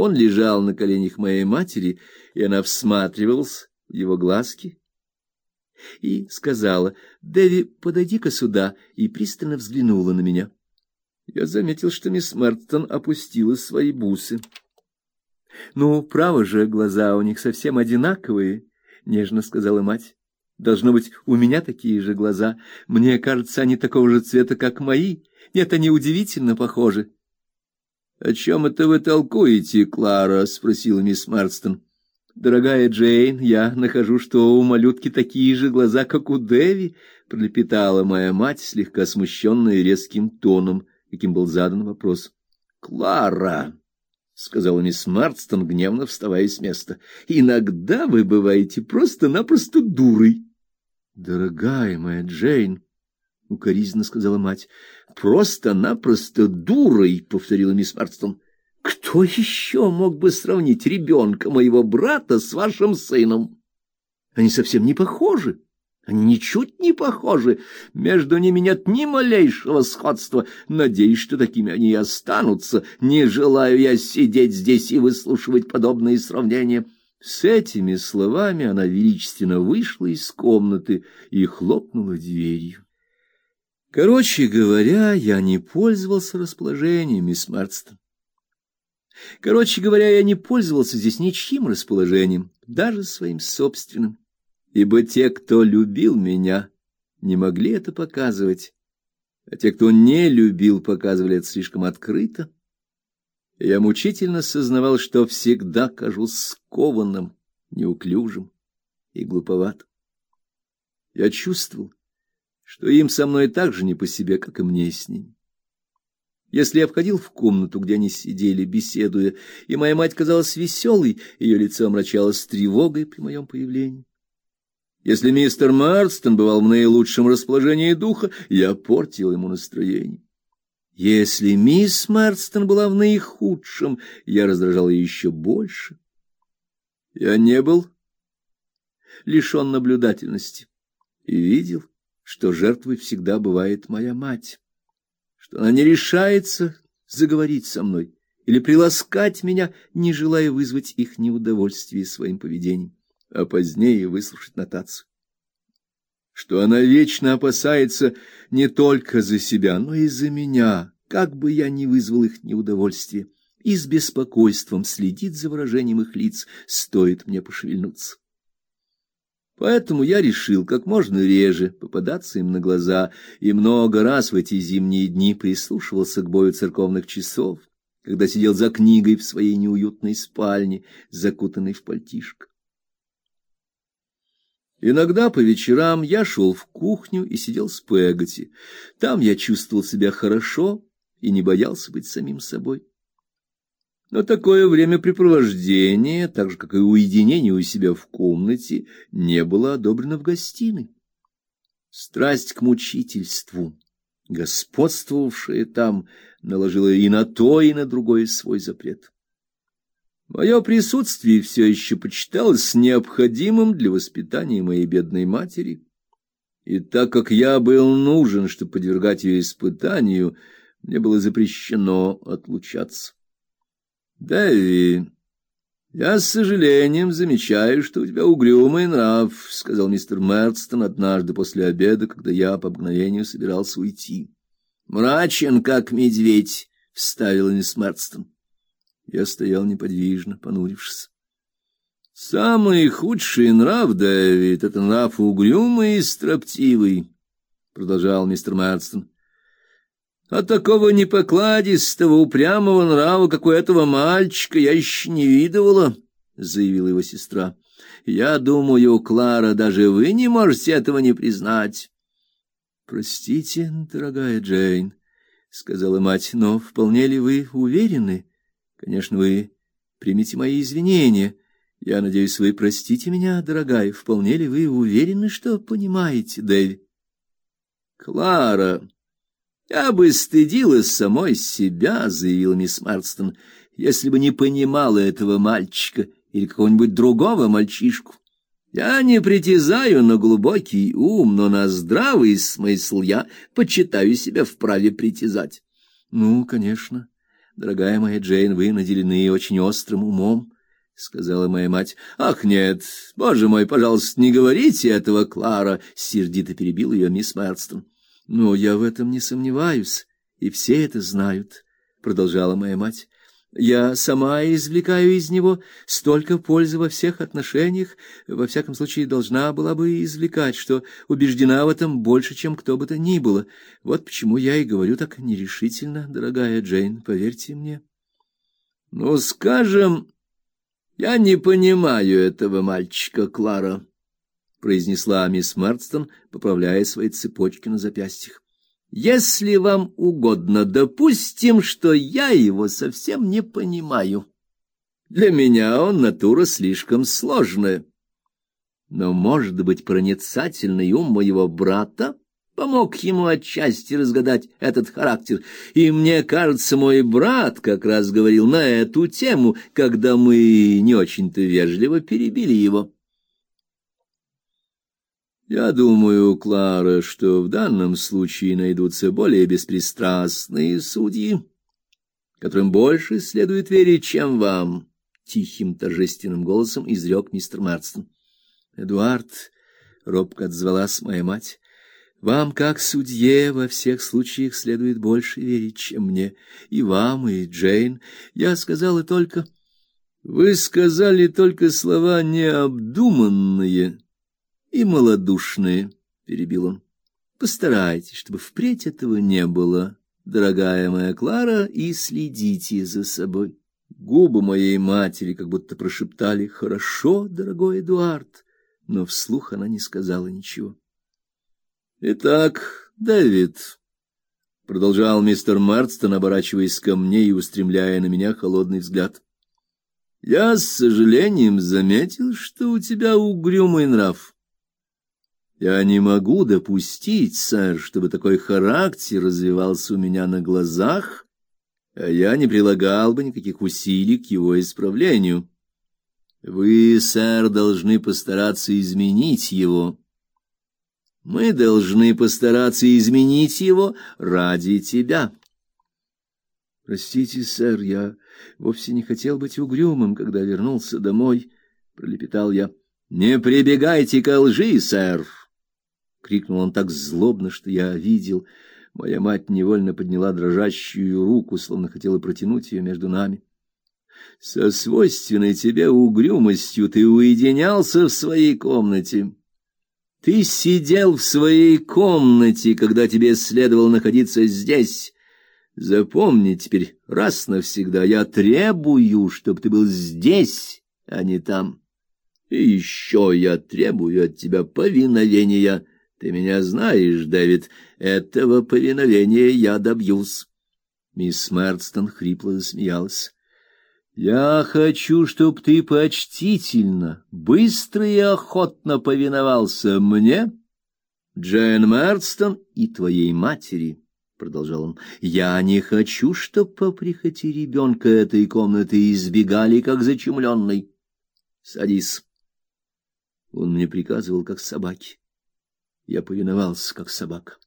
Он лежал на коленях моей матери, и она всматривалась в его глазки и сказала, «Дэви, подойди-ка сюда», и пристально взглянула на меня. Я заметил, что мисс Мертон опустила свои бусы. «Ну, право же, глаза у них совсем одинаковые», — нежно сказала мать. «Должно быть, у меня такие же глаза. Мне кажется, они такого же цвета, как мои. Нет, они удивительно похожи». «О чем это вы толкуете, Клара?» — спросила мисс Марстон. «Дорогая Джейн, я нахожу, что у малютки такие же глаза, как у Дэви», — пролепетала моя мать, слегка смущенная резким тоном, каким был задан вопрос. «Клара!» — сказала мисс Марстон, гневно вставая с места. «Иногда вы бываете просто-напросто дурой». «Дорогая моя Джейн!» — укоризненно сказала мать. «Просто-напросто дурой!» — повторила мисс Марстон. Кто еще мог бы сравнить ребенка моего брата с вашим сыном? Они совсем не похожи. Они ничуть не похожи. Между ними нет ни малейшего сходства. Надеюсь, что такими они и останутся. Не желаю я сидеть здесь и выслушивать подобные сравнения. С этими словами она величественно вышла из комнаты и хлопнула дверью. Короче говоря, я не пользовался расположением мисс Марстон. Короче говоря, я не пользовался здесь ничьим расположением, даже своим собственным, ибо те, кто любил меня, не могли это показывать, а те, кто не любил, показывали это слишком открыто. Я мучительно сознавал, что всегда кажусь скованным, неуклюжим и глуповатым. Я чувствовал, что им со мной так же не по себе, как и мне с ними. Если я входил в комнату, где они сидели, беседуя, и моя мать казалась веселой, ее лицо омрачалось тревогой при моем появлении. Если мистер Марстон бывал в наилучшем расположении духа, я портил ему настроение. Если мисс Марстон была в наихудшем, я раздражал ее еще больше. Я не был лишен наблюдательности и видел, что жертвой всегда бывает моя мать что она не решается заговорить со мной или приласкать меня, не желая вызвать их неудовольствие своим поведением, а позднее выслушать нотацию. Что она вечно опасается не только за себя, но и за меня, как бы я ни вызвал их неудовольствие, и с беспокойством следит за выражением их лиц, стоит мне пошевельнуться. Поэтому я решил как можно реже попадаться им на глаза и много раз в эти зимние дни прислушивался к бою церковных часов, когда сидел за книгой в своей неуютной спальне, закутанной в пальтишко. Иногда по вечерам я шел в кухню и сидел с Пегати. Там я чувствовал себя хорошо и не боялся быть самим собой. Но такое времяпрепровождение, так же как и уединение у себя в комнате, не было одобрено в гостиной. Страсть к мучительству, господствовавшая там, наложила и на то, и на другое свой запрет. Мое присутствие все еще почиталось необходимым для воспитания моей бедной матери, и так как я был нужен, чтобы подвергать ее испытанию, мне было запрещено отлучаться. Дэви, я с сожалением замечаю, что у тебя угрюмый нрав, сказал мистер Мерстон однажды после обеда, когда я по обыкновению собирался уйти. Мрачен как медведь, вставила мисс Мерстон. Я стоял неподвижно, понурившись. Самый худший нрав, Дэвид, это нрав угрюмый и строптивый, продолжал мистер Мерстон. А такого непокладистого, упрямого нрава, как у этого мальчика, я еще не видывала, — заявила его сестра. — Я думаю, Клара, даже вы не можете этого не признать. — Простите, дорогая Джейн, — сказала мать, — но вполне ли вы уверены? Конечно, вы примите мои извинения. Я надеюсь, вы простите меня, дорогая. Вполне ли вы уверены, что понимаете, Дэви? — Клара... Я бы стыдилась самой себя, заявила мисс Марстон, если бы не понимала этого мальчика или какого-нибудь другого мальчишку. Я не притязаю на глубокий ум, но на здравый смысл я почитаю себя вправе притязать. Ну, конечно, Дорогая моя Джейн, вы наделены очень острым умом, сказала моя мать. Ах, нет, боже мой, пожалуйста, не говорите этого, Клара, сердито перебил ее мисс Мерстон. Но я в этом не сомневаюсь, и все это знают, продолжала моя мать. Я сама извлекаю из него столько пользы во всех отношениях, во всяком случае должна была бы извлекать, что убеждена в этом больше, чем кто бы то ни было. Вот почему я и говорю так нерешительно, дорогая Джейн, поверьте мне. Ну, скажем, я не понимаю этого мальчика, Клара, произнесла мисс Марстон, поправляя свои цепочки на запястьях. Если вам угодно, допустим, что я его совсем не понимаю. Для меня он натура слишком сложная. Но, может быть, проницательный ум моего брата помог ему отчасти разгадать этот характер. И мне кажется, мой брат как раз говорил на эту тему, когда мы не очень-то вежливо перебили его. Я думаю, Клара, что в данном случае найдутся более беспристрастные судьи, которым больше следует верить, чем вам, тихим торжественным голосом изрек мистер Марстон. Эдуард робко отзвалась моя мать. Вам, как судье, во всех случаях следует больше верить, чем мне, и вам, и Джейн. Я сказала только Вы сказали только слова необдуманные и малодушные, перебил он. Постарайтесь, чтобы впредь этого не было, дорогая моя Клара, и следите за собой. Губы моей матери как будто прошептали: "Хорошо, дорогой Эдуард", но вслух она не сказала ничего. Итак, Дэвид, продолжал мистер Марстон, оборачиваясь ко мне и устремляя на меня холодный взгляд. Я с сожалением заметил, что у тебя угрюмый нрав. Я не могу допустить, сэр, чтобы такой характер развивался у меня на глазах, а я не прилагал бы никаких усилий к его исправлению. Вы, сэр, должны постараться изменить его. Мы должны постараться изменить его ради тебя. Простите, сэр, я вовсе не хотел быть угрюмым, когда вернулся домой, пролепетал я. Не прибегайте к лжи, сэр крикнул он так злобно, что я видел. Моя мать невольно подняла дрожащую руку, словно хотела протянуть ее между нами. Со свойственной тебе угрюмостью ты уединялся в своей комнате. Ты сидел в своей комнате, когда тебе следовало находиться здесь. Запомни теперь раз навсегда, я требую, чтобы ты был здесь, а не там. И еще я требую от тебя повиновения ты меня знаешь, Дэвид, этого повиновения я добьюсь. Мисс Мэрстон хрипло засмеялась. Я хочу, чтоб ты почтительно, быстро и охотно повиновался мне, Джейн Мэрстон и твоей матери, продолжал он. Я не хочу, чтоб по прихоти ребенка этой комнаты избегали как зачумленный. Садись. Он мне приказывал как собаке. Я повиновался, как собака.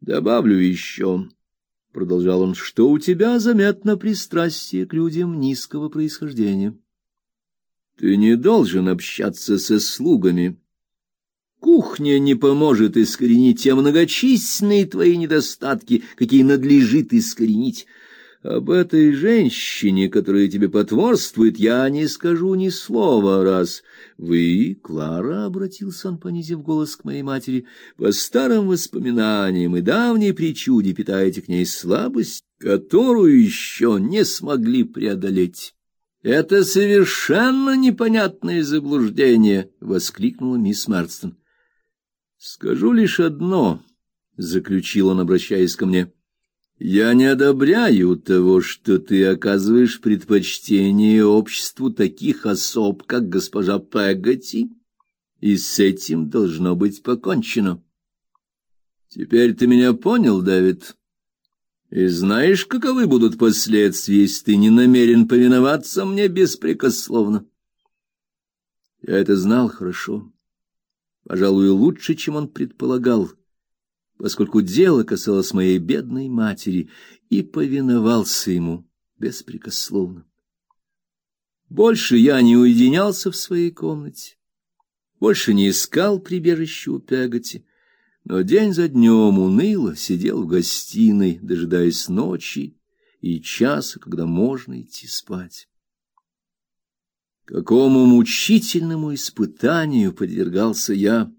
Добавлю еще, — продолжал он, — что у тебя заметно пристрастие к людям низкого происхождения. Ты не должен общаться со слугами. Кухня не поможет искоренить те многочисленные твои недостатки, какие надлежит искоренить. Об этой женщине, которая тебе потворствует, я не скажу ни слова, раз вы, Клара, обратился он, понизив голос к моей матери, по старым воспоминаниям и давней причуде питаете к ней слабость, которую еще не смогли преодолеть. Это совершенно непонятное заблуждение, воскликнула мисс Марстон. Скажу лишь одно, заключил он, обращаясь ко мне. Я не одобряю того, что ты оказываешь предпочтение обществу таких особ, как госпожа Пегати, и с этим должно быть покончено. Теперь ты меня понял, Дэвид? И знаешь, каковы будут последствия, если ты не намерен повиноваться мне беспрекословно? Я это знал хорошо, пожалуй, лучше, чем он предполагал поскольку дело касалось моей бедной матери, и повиновался ему беспрекословно. Больше я не уединялся в своей комнате, больше не искал прибежища у Пегати, но день за днем уныло сидел в гостиной, дожидаясь ночи и часа, когда можно идти спать. Какому мучительному испытанию подвергался я,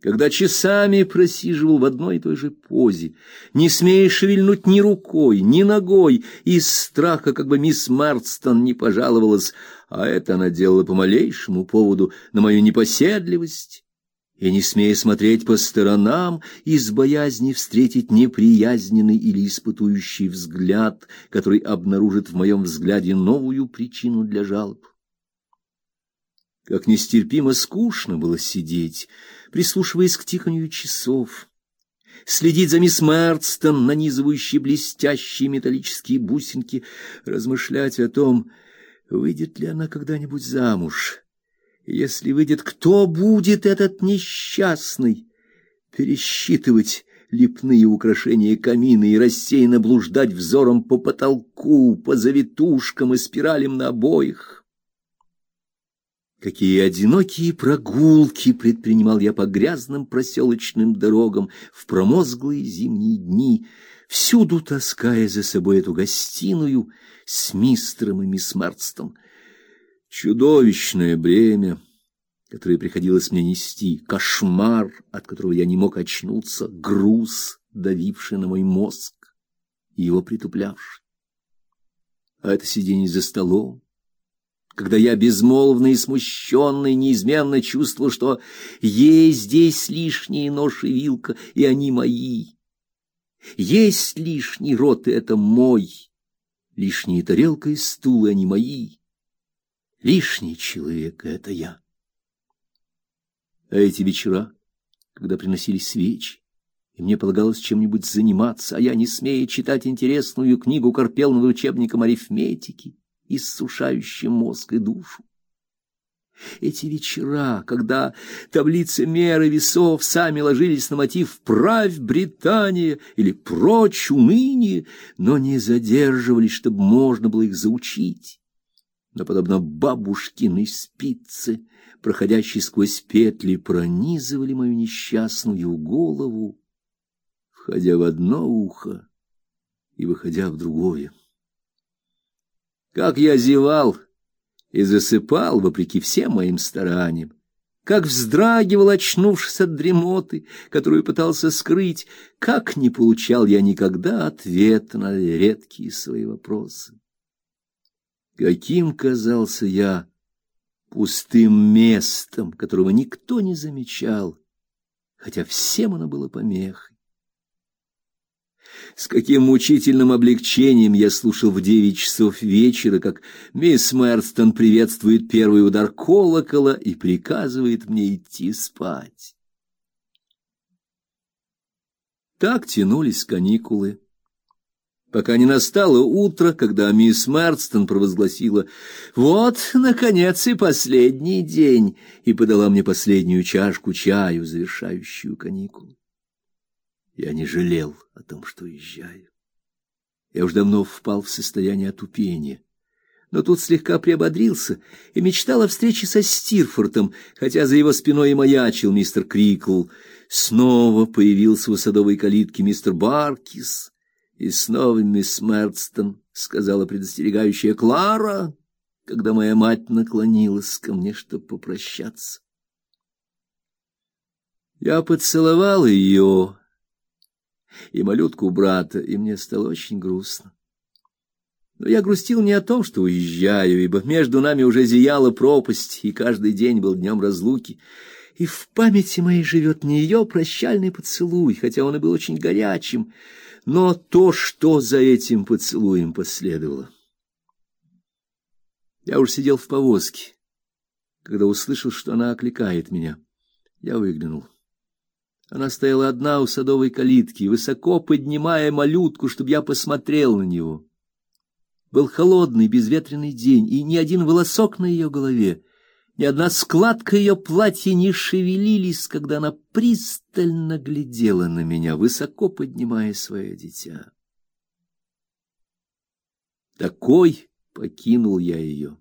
когда часами просиживал в одной и той же позе, не смея шевельнуть ни рукой, ни ногой, из страха, как бы мисс Марстон не пожаловалась, а это она делала по малейшему поводу на мою непоседливость, и не смея смотреть по сторонам, из боязни встретить неприязненный или испытующий взгляд, который обнаружит в моем взгляде новую причину для жалоб. Как нестерпимо скучно было сидеть, прислушиваясь к тиканью часов, следить за мисс Мэрстон, нанизывающей блестящие металлические бусинки, размышлять о том, выйдет ли она когда-нибудь замуж. Если выйдет, кто будет этот несчастный? Пересчитывать лепные украшения камина и рассеянно блуждать взором по потолку, по завитушкам и спиралям на обоих. Какие одинокие прогулки предпринимал я по грязным проселочным дорогам в промозглые зимние дни, всюду таская за собой эту гостиную с мистером и мисс Марстон. Чудовищное бремя, которое приходилось мне нести, кошмар, от которого я не мог очнуться, груз, давивший на мой мозг и его притуплявший. А это сидение за столом, когда я безмолвный и смущенный неизменно чувствовал, что есть здесь лишние нож и вилка, и они мои. Есть лишний рот, и это мой. Лишняя тарелка и стул, и они мои. Лишний человек — это я. А эти вечера, когда приносились свечи, и мне полагалось чем-нибудь заниматься, а я, не смея читать интересную книгу, корпел над учебником арифметики, иссушающим мозг и душу. Эти вечера, когда таблицы меры весов сами ложились на мотив «Правь, Британия» или «Прочь, уныние», но не задерживались, чтобы можно было их заучить. Но, подобно бабушкиной спице, проходящей сквозь петли, пронизывали мою несчастную голову, входя в одно ухо и выходя в другое. Как я зевал и засыпал, вопреки всем моим стараниям, как вздрагивал, очнувшись от дремоты, которую пытался скрыть, как не получал я никогда ответа на редкие свои вопросы. Каким казался я пустым местом, которого никто не замечал, хотя всем оно было помехой. С каким мучительным облегчением я слушал в девять часов вечера, как мисс Мерстон приветствует первый удар колокола и приказывает мне идти спать. Так тянулись каникулы, пока не настало утро, когда мисс Мерстон провозгласила «Вот, наконец, и последний день!» и подала мне последнюю чашку чаю, завершающую каникулы. Я не жалел о том, что уезжаю. Я уж давно впал в состояние отупения. Но тут слегка приободрился и мечтал о встрече со Стирфортом, хотя за его спиной и маячил мистер Крикл. Снова появился у садовой калитки мистер Баркис, и снова мисс Мерстон сказала предостерегающая Клара, когда моя мать наклонилась ко мне, чтобы попрощаться. Я поцеловал ее и малютку брата, и мне стало очень грустно. Но я грустил не о том, что уезжаю, ибо между нами уже зияла пропасть, и каждый день был днем разлуки. И в памяти моей живет не ее прощальный поцелуй, хотя он и был очень горячим, но то, что за этим поцелуем последовало. Я уж сидел в повозке, когда услышал, что она окликает меня. Я выглянул. Она стояла одна у садовой калитки, высоко поднимая малютку, чтобы я посмотрел на него. Был холодный, безветренный день, и ни один волосок на ее голове, ни одна складка ее платья не шевелились, когда она пристально глядела на меня, высоко поднимая свое дитя. Такой покинул я ее.